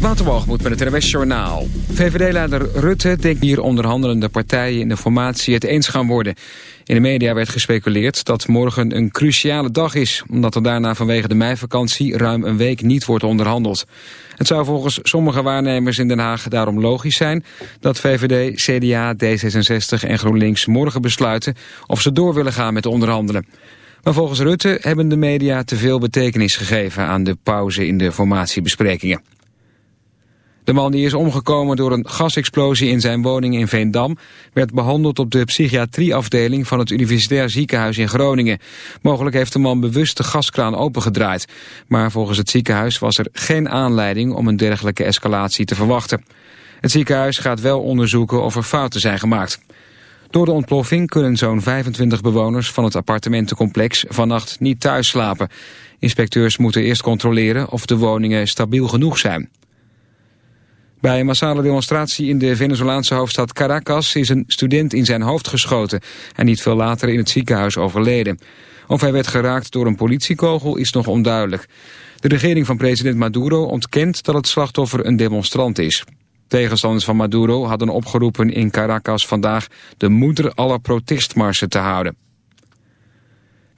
Waterwalgemoed met het RWS Journaal. VVD-leider Rutte denkt hier onderhandelende partijen in de formatie het eens gaan worden. In de media werd gespeculeerd dat morgen een cruciale dag is... omdat er daarna vanwege de meivakantie ruim een week niet wordt onderhandeld. Het zou volgens sommige waarnemers in Den Haag daarom logisch zijn... dat VVD, CDA, D66 en GroenLinks morgen besluiten... of ze door willen gaan met onderhandelen. Maar volgens Rutte hebben de media te veel betekenis gegeven... aan de pauze in de formatiebesprekingen. De man die is omgekomen door een gasexplosie in zijn woning in Veendam... werd behandeld op de psychiatrieafdeling van het Universitair Ziekenhuis in Groningen. Mogelijk heeft de man bewust de gaskraan opengedraaid. Maar volgens het ziekenhuis was er geen aanleiding om een dergelijke escalatie te verwachten. Het ziekenhuis gaat wel onderzoeken of er fouten zijn gemaakt. Door de ontploffing kunnen zo'n 25 bewoners van het appartementencomplex vannacht niet thuis slapen. Inspecteurs moeten eerst controleren of de woningen stabiel genoeg zijn. Bij een massale demonstratie in de Venezolaanse hoofdstad Caracas is een student in zijn hoofd geschoten en niet veel later in het ziekenhuis overleden. Of hij werd geraakt door een politiekogel is nog onduidelijk. De regering van president Maduro ontkent dat het slachtoffer een demonstrant is. Tegenstanders van Maduro hadden opgeroepen in Caracas vandaag de moeder aller protestmarsen te houden.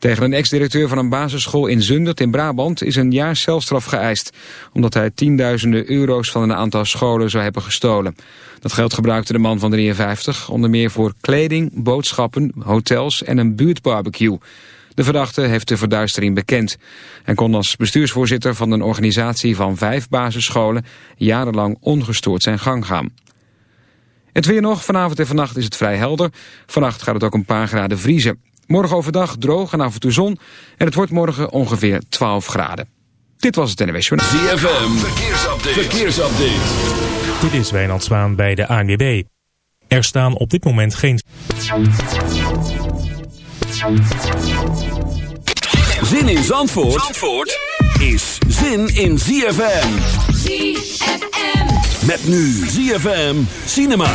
Tegen een ex-directeur van een basisschool in Zundert in Brabant is een jaar celstraf geëist, omdat hij tienduizenden euro's van een aantal scholen zou hebben gestolen. Dat geld gebruikte de man van 53 onder meer voor kleding, boodschappen, hotels en een buurtbarbecue. De verdachte heeft de verduistering bekend en kon als bestuursvoorzitter van een organisatie van vijf basisscholen jarenlang ongestoord zijn gang gaan. Het weer nog, vanavond en vannacht is het vrij helder. Vannacht gaat het ook een paar graden vriezen. Morgen overdag droog en af en toe zon. En het wordt morgen ongeveer 12 graden. Dit was het NWS Journal. ZFM, verkeersupdate. verkeersupdate. Dit is Wijnand Zwaan bij de ANWB. Er staan op dit moment geen... Zin in Zandvoort, Zandvoort is zin in ZFM. ZFM. Met nu ZFM Cinema.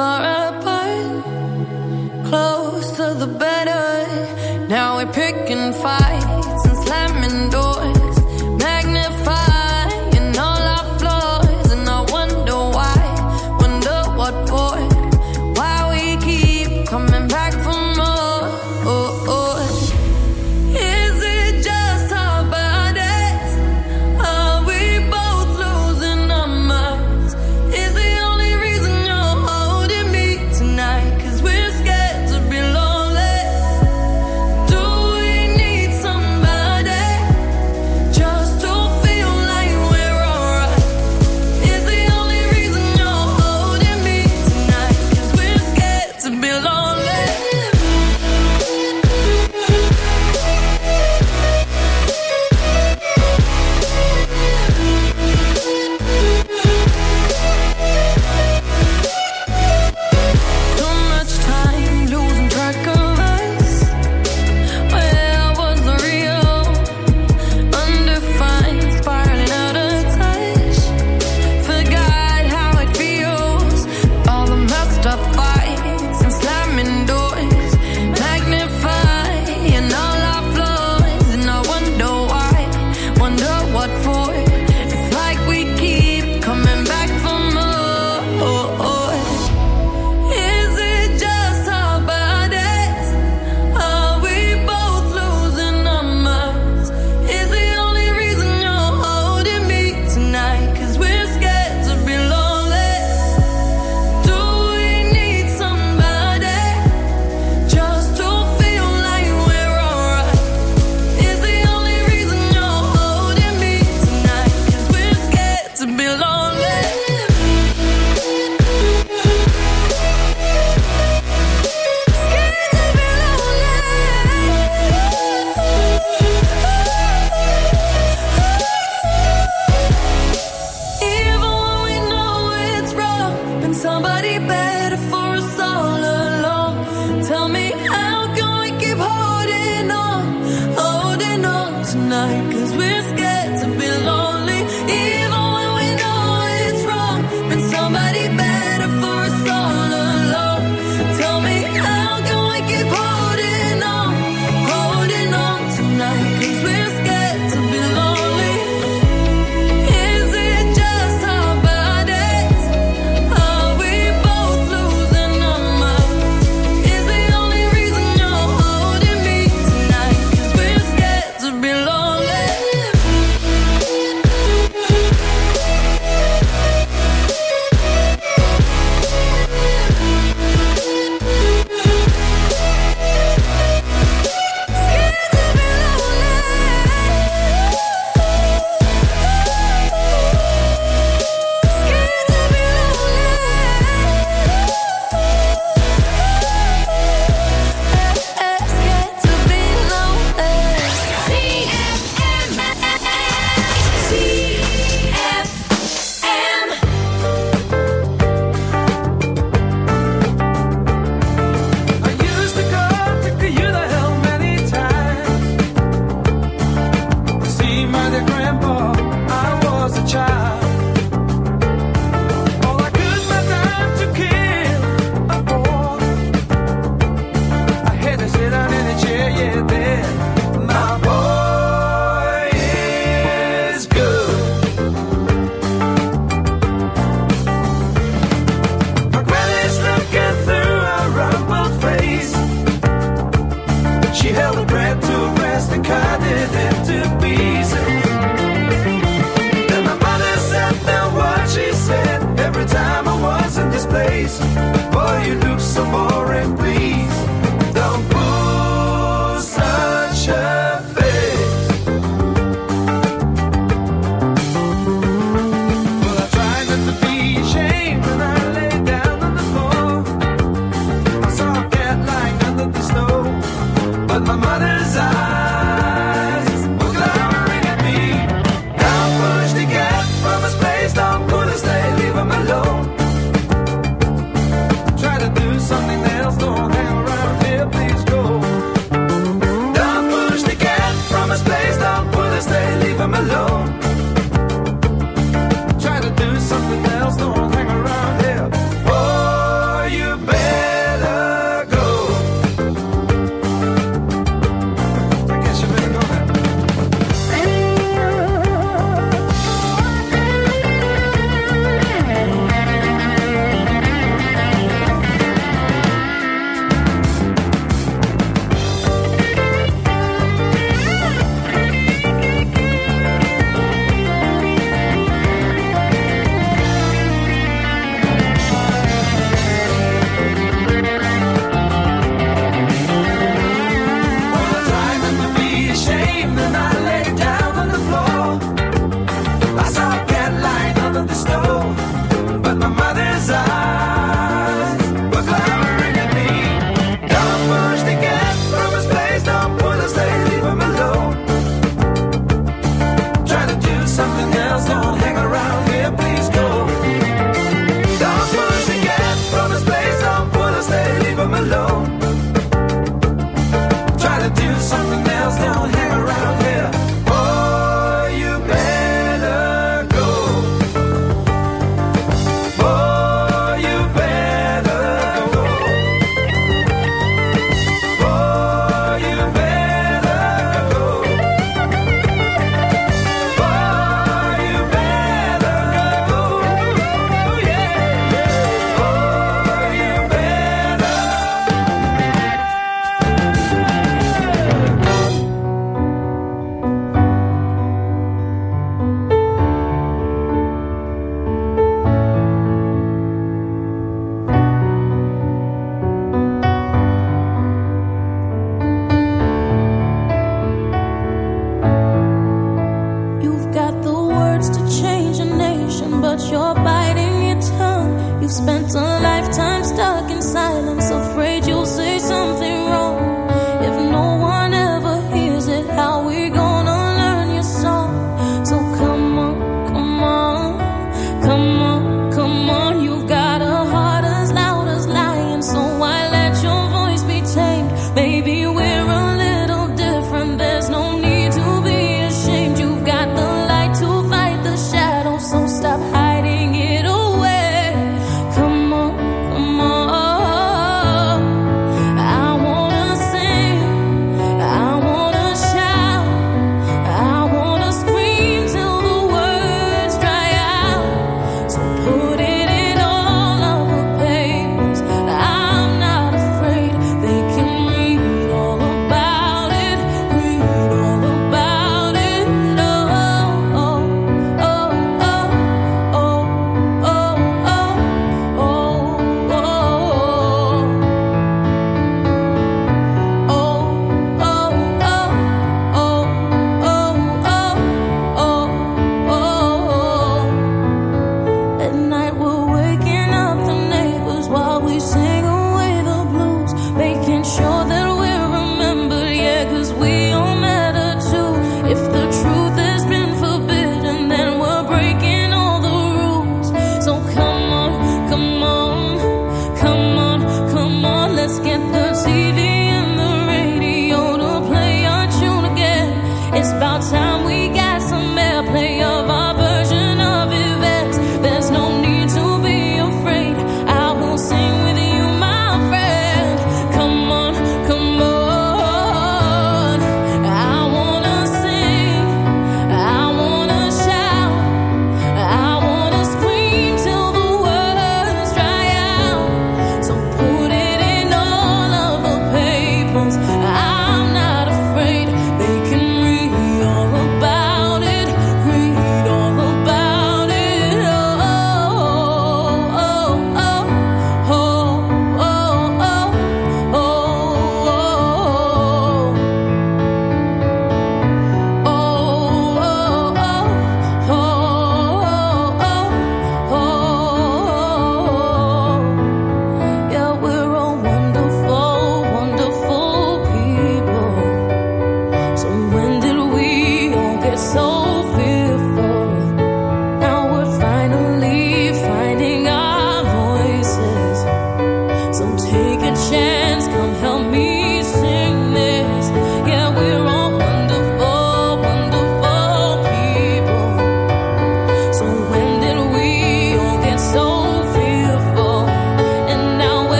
far away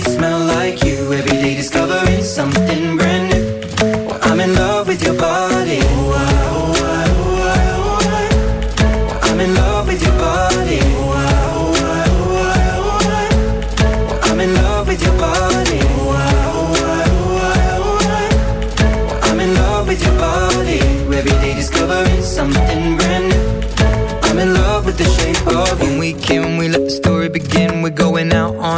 smell like you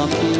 up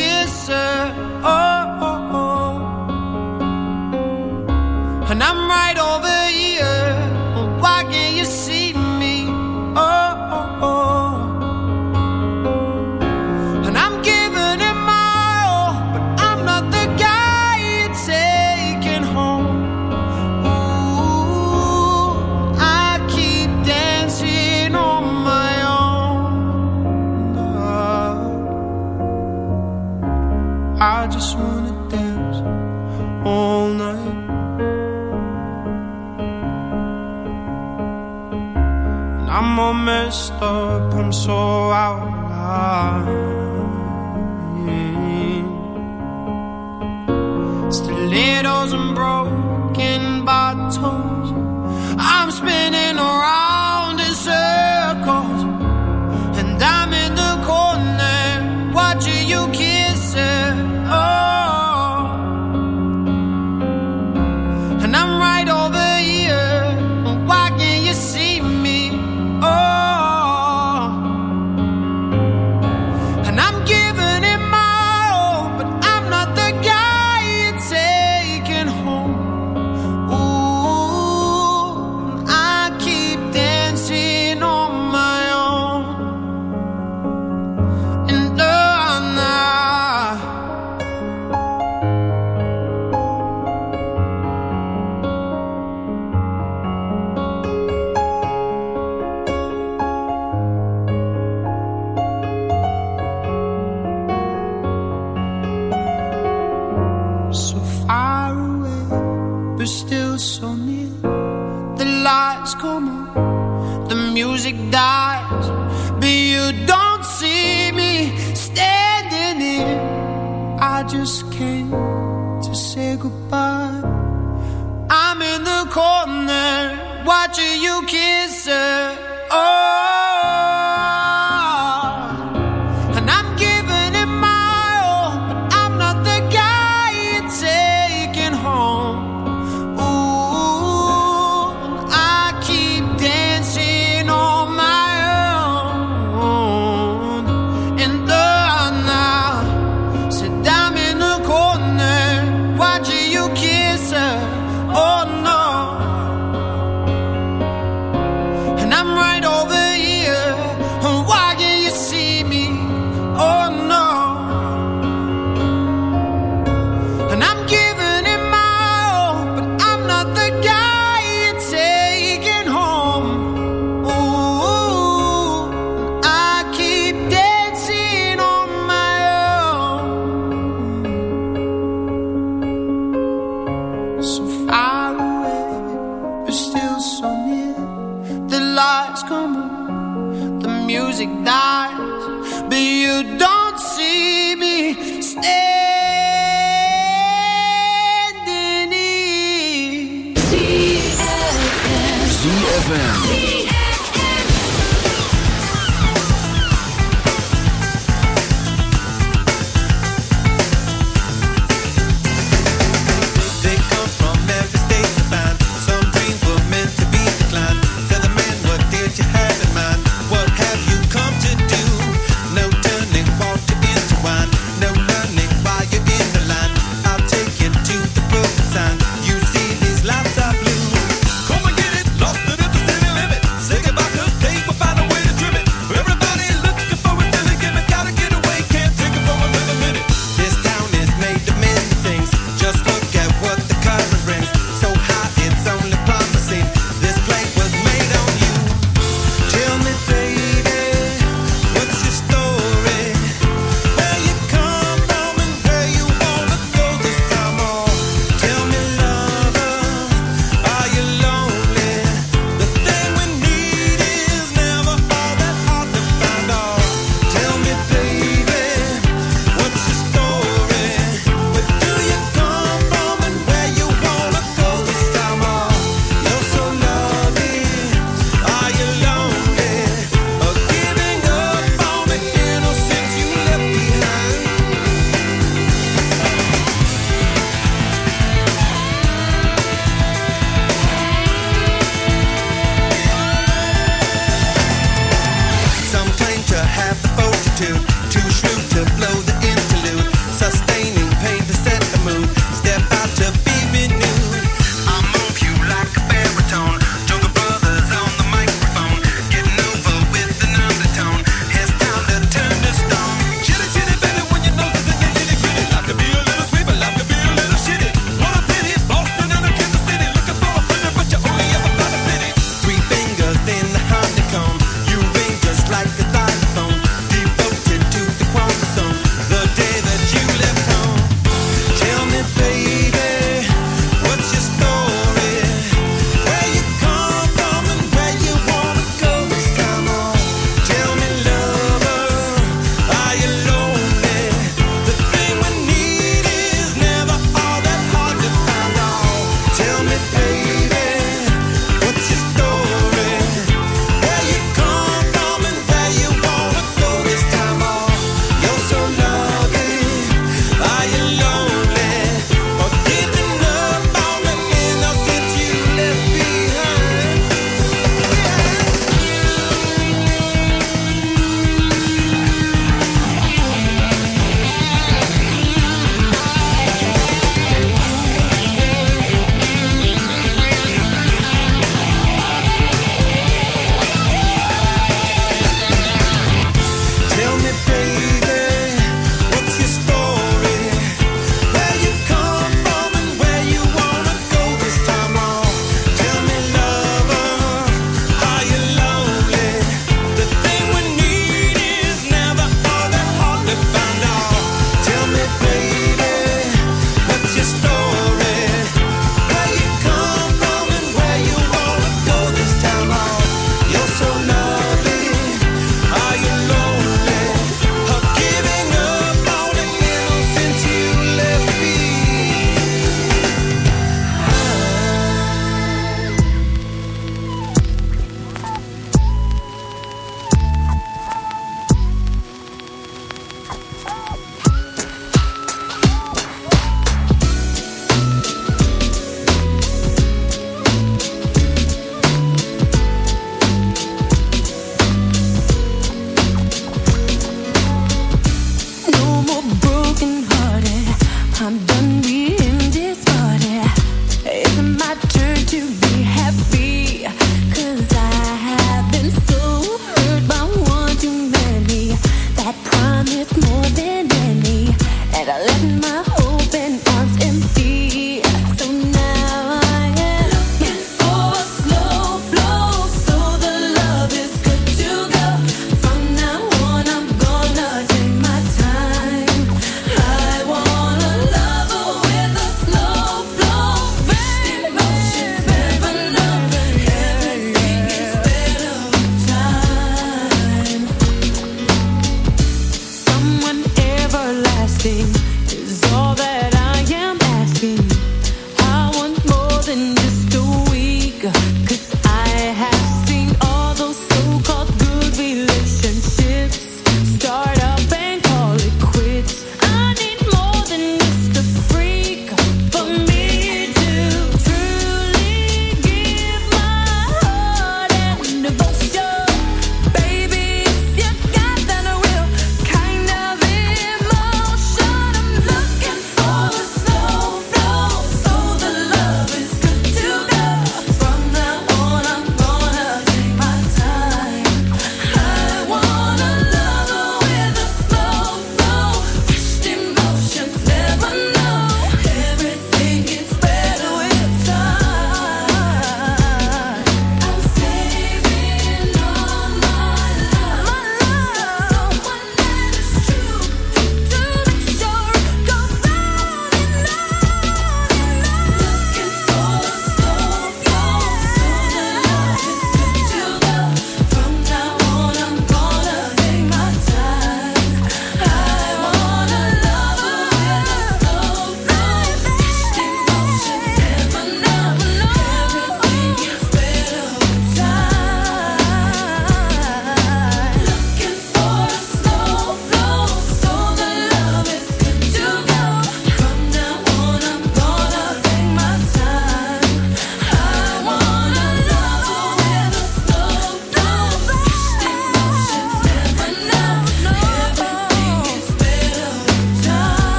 you keep